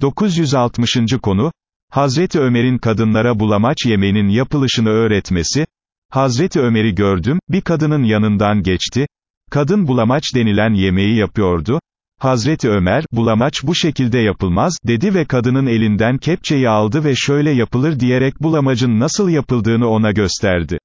960. konu, Hazreti Ömer'in kadınlara bulamaç yemeğinin yapılışını öğretmesi, Hazreti Ömer'i gördüm, bir kadının yanından geçti, kadın bulamaç denilen yemeği yapıyordu, Hazreti Ömer, bulamaç bu şekilde yapılmaz, dedi ve kadının elinden kepçeyi aldı ve şöyle yapılır diyerek bulamacın nasıl yapıldığını ona gösterdi.